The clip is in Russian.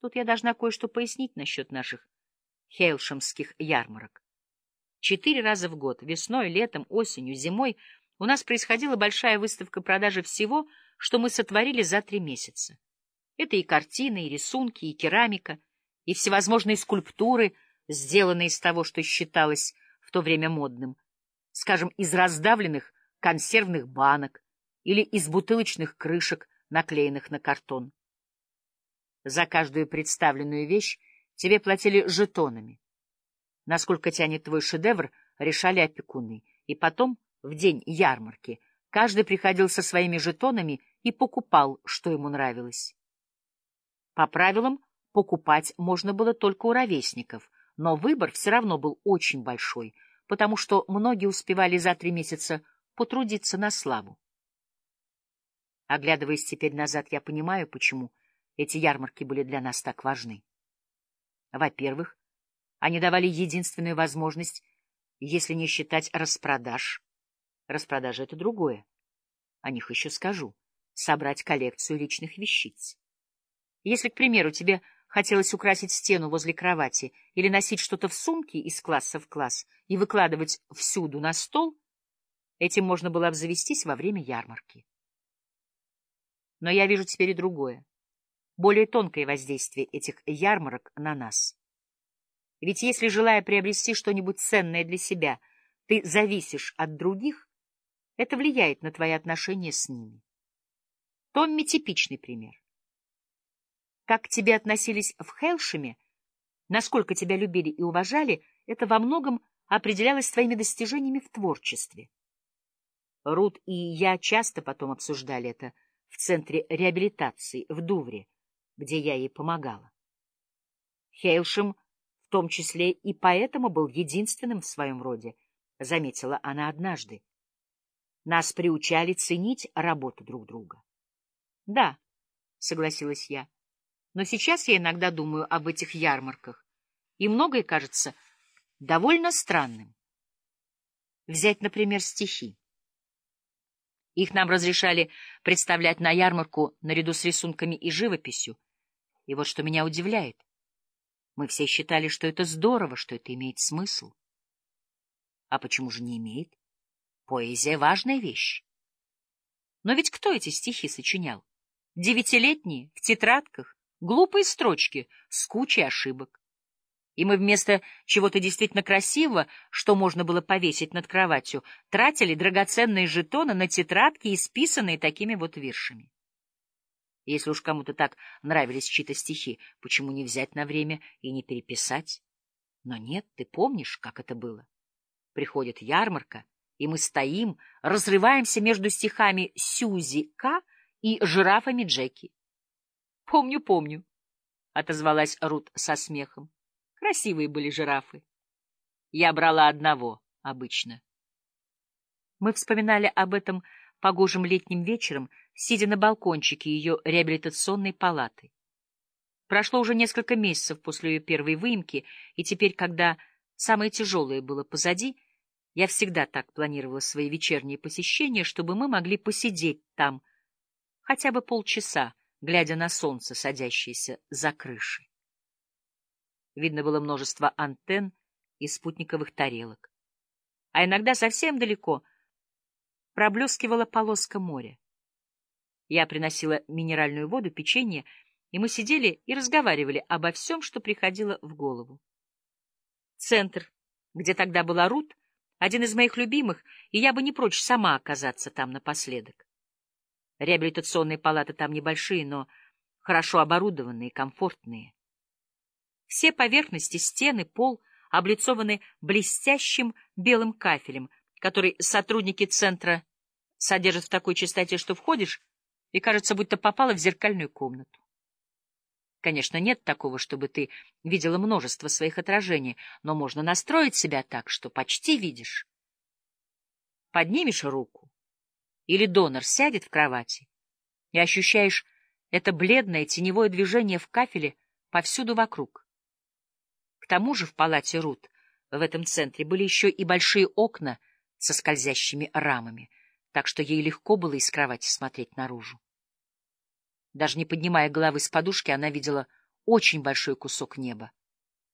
Тут я должна кое-что пояснить насчет наших хейлшемских ярмарок. Четыре раза в год, весной, летом, осенью, зимой, у нас происходила большая выставка продажи всего, что мы сотворили за три месяца. Это и картины, и рисунки, и керамика, и всевозможные скульптуры, сделанные из того, что считалось в то время модным, скажем, из раздавленных консервных банок или из бутылочных крышек, наклеенных на картон. За каждую представленную вещь тебе платили жетонами. Насколько тянет твой шедевр, решали опекуны. И потом, в день ярмарки, каждый приходил со своими жетонами и покупал, что ему нравилось. По правилам, покупать можно было только у ровесников, но выбор все равно был очень большой, потому что многие успевали за три месяца потрудиться на славу. Оглядываясь теперь назад, я понимаю, почему эти ярмарки были для нас так важны. Во-первых, они давали единственную возможность, если не считать распродаж. Распродажа — это другое. О них еще скажу. Собрать коллекцию личных вещиц. Если, к примеру, тебе хотелось украсить стену возле кровати или носить что-то в сумке из класса в класс и выкладывать всюду на стол, этим можно было обзавестись во время ярмарки. Но я вижу теперь и другое более тонкое воздействие этих ярмарок на нас. Ведь если, желая приобрести что-нибудь ценное для себя, ты зависишь от других, это влияет на твои отношения с ними. Томми — типичный пример. Как к тебе относились в Хелшеме, насколько тебя любили и уважали, это во многом определялось твоими достижениями в творчестве. Рут и я часто потом обсуждали это в Центре реабилитации в Дувре, где я ей помогала. Хейлшем в том числе и поэтому был единственным в своем роде, заметила она однажды. Нас приучали ценить работу друг друга. Да, согласилась я. Но сейчас я иногда думаю об этих ярмарках, и многое кажется довольно странным. Взять, например, стихи. Их нам разрешали представлять на ярмарку наряду с рисунками и живописью, и вот что меня удивляет. Мы все считали, что это здорово, что это имеет смысл. А почему же не имеет? Поэзия — важная вещь. Но ведь кто эти стихи сочинял? Девятилетние, в тетрадках, глупые строчки с кучей ошибок. И мы вместо чего-то действительно красивого, что можно было повесить над кроватью, тратили драгоценные жетоны на тетрадки, исписанные такими вот виршами. Если уж кому-то так нравились чьи-то стихи, почему не взять на время и не переписать? Но нет, ты помнишь, как это было? Приходит ярмарка, и мы стоим, разрываемся между стихами Сюзи К. и жирафами Джеки. — Помню, помню, — отозвалась Рут со смехом. Красивые были жирафы. Я брала одного обычно. Мы вспоминали об этом погожим летним вечером, сидя на балкончике ее реабилитационной палаты. Прошло уже несколько месяцев после ее первой выемки, и теперь, когда самое тяжелое было позади, я всегда так планировала свои вечерние посещения, чтобы мы могли посидеть там хотя бы полчаса, глядя на солнце, садящееся за крышей. Видно было множество антенн и спутниковых тарелок. А иногда совсем далеко проблескивала полоска моря. Я приносила минеральную воду, печенье, и мы сидели и разговаривали обо всем, что приходило в голову. Центр, где тогда была Рут, один из моих любимых, и я бы не прочь сама оказаться там напоследок. Реабилитационные палаты там небольшие, но хорошо оборудованные, комфортные. Все поверхности, стены, пол облицованы блестящим белым кафелем, который сотрудники центра содержат в такой чистоте, что входишь, и кажется, будто попала в зеркальную комнату. Конечно, нет такого, чтобы ты видела множество своих отражений, но можно настроить себя так, что почти видишь. Поднимешь руку, или донор сядет в кровати, и ощущаешь это бледное теневое движение в кафеле повсюду вокруг. К тому же в палате Рут в этом центре были еще и большие окна — со скользящими рамами, так что ей легко было из кровати смотреть наружу. Даже не поднимая головы с подушки, она видела очень большой кусок неба.